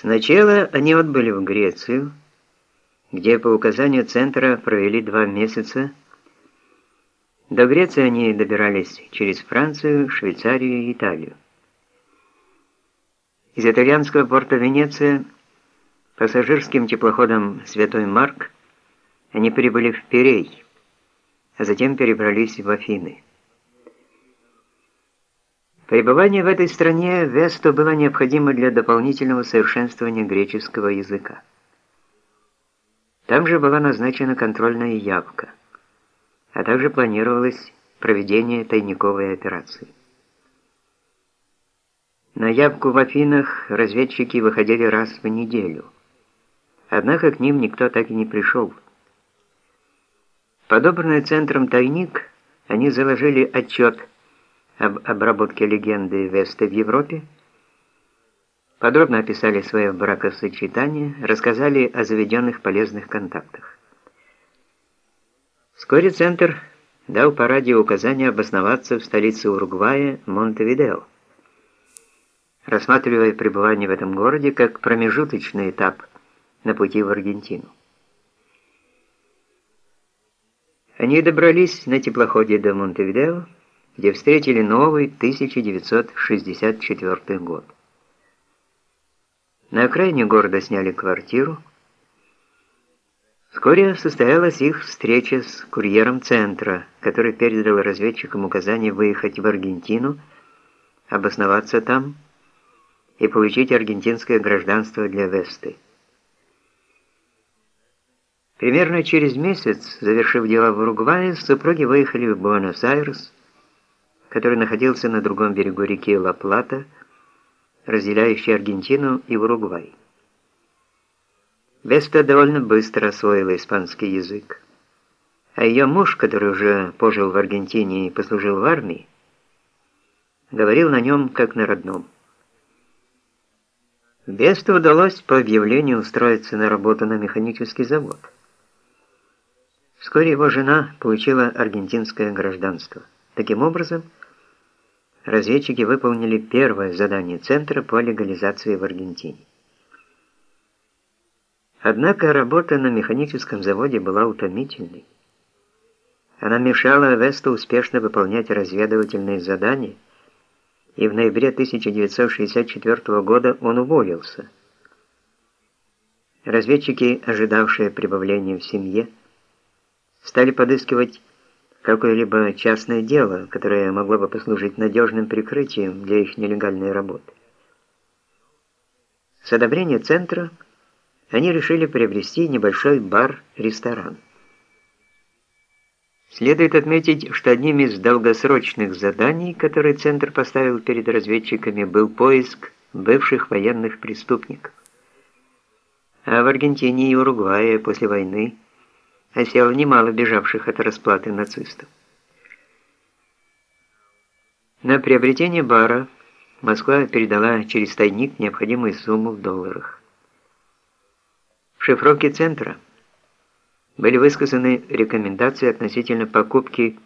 Сначала они отбыли в Грецию, где по указанию центра провели два месяца. До Греции они добирались через Францию, Швейцарию и Италию. Из итальянского порта Венеция пассажирским теплоходом «Святой Марк» они прибыли в Пирей, а затем перебрались в Афины. Пребывание в этой стране Весту было необходимо для дополнительного совершенствования греческого языка. Там же была назначена контрольная явка, а также планировалось проведение тайниковой операции. На явку в Афинах разведчики выходили раз в неделю, однако к ним никто так и не пришел. Подобранный центром тайник, они заложили отчет об обработке легенды Веста в Европе, подробно описали свое бракосочетание, рассказали о заведенных полезных контактах. Вскоре Центр дал по радио указание обосноваться в столице Уругвая Монтевидео, рассматривая пребывание в этом городе как промежуточный этап на пути в Аргентину. Они добрались на теплоходе до Монтевидео, где встретили новый 1964 год. На окраине города сняли квартиру. Вскоре состоялась их встреча с курьером центра, который передал разведчикам указание выехать в Аргентину, обосноваться там и получить аргентинское гражданство для Весты. Примерно через месяц, завершив дела в Уругвае, супруги выехали в Буэнос-Айрес, который находился на другом берегу реки Ла-Плата, разделяющей Аргентину и Уругвай. Веста довольно быстро освоила испанский язык, а ее муж, который уже пожил в Аргентине и послужил в армии, говорил на нем как на родном. Весту удалось по объявлению устроиться на работу на механический завод. Вскоре его жена получила аргентинское гражданство. Таким образом, разведчики выполнили первое задание Центра по легализации в Аргентине. Однако работа на механическом заводе была утомительной. Она мешала Весту успешно выполнять разведывательные задания, и в ноябре 1964 года он уволился. Разведчики, ожидавшие прибавления в семье, стали подыскивать какое-либо частное дело, которое могло бы послужить надежным прикрытием для их нелегальной работы. С одобрения центра они решили приобрести небольшой бар-ресторан. Следует отметить, что одним из долгосрочных заданий, которые Центр поставил перед разведчиками, был поиск бывших военных преступников. А в Аргентине и Уругвае после войны осело немало бежавших от расплаты нацистов. На приобретение бара Москва передала через тайник необходимую сумму в долларах. В шифровке центра были высказаны рекомендации относительно покупки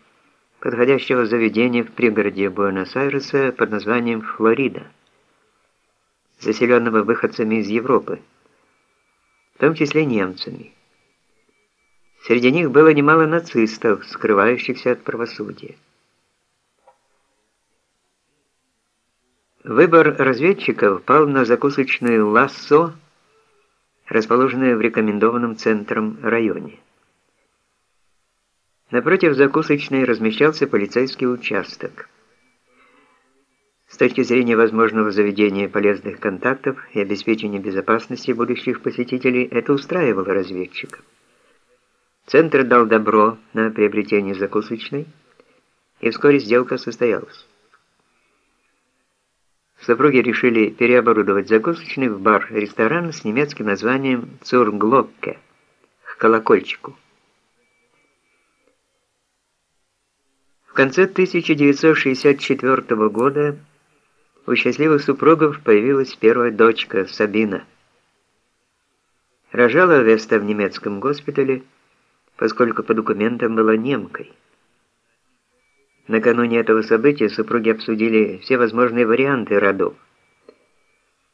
подходящего заведения в пригороде Буэнос-Айреса под названием «Флорида», заселенного выходцами из Европы, в том числе немцами. Среди них было немало нацистов, скрывающихся от правосудия. Выбор разведчиков пал на закусочную «Лассо», расположенную в рекомендованном центром районе. Напротив закусочной размещался полицейский участок. С точки зрения возможного заведения полезных контактов и обеспечения безопасности будущих посетителей, это устраивало разведчиков. Центр дал добро на приобретение закусочной, и вскоре сделка состоялась. Супруги решили переоборудовать закусочный в бар-ресторан с немецким названием «Цурглокке» к колокольчику. В конце 1964 года у счастливых супругов появилась первая дочка Сабина. Рожала Веста в немецком госпитале, поскольку по документам была немкой. Накануне этого события супруги обсудили все возможные варианты родов.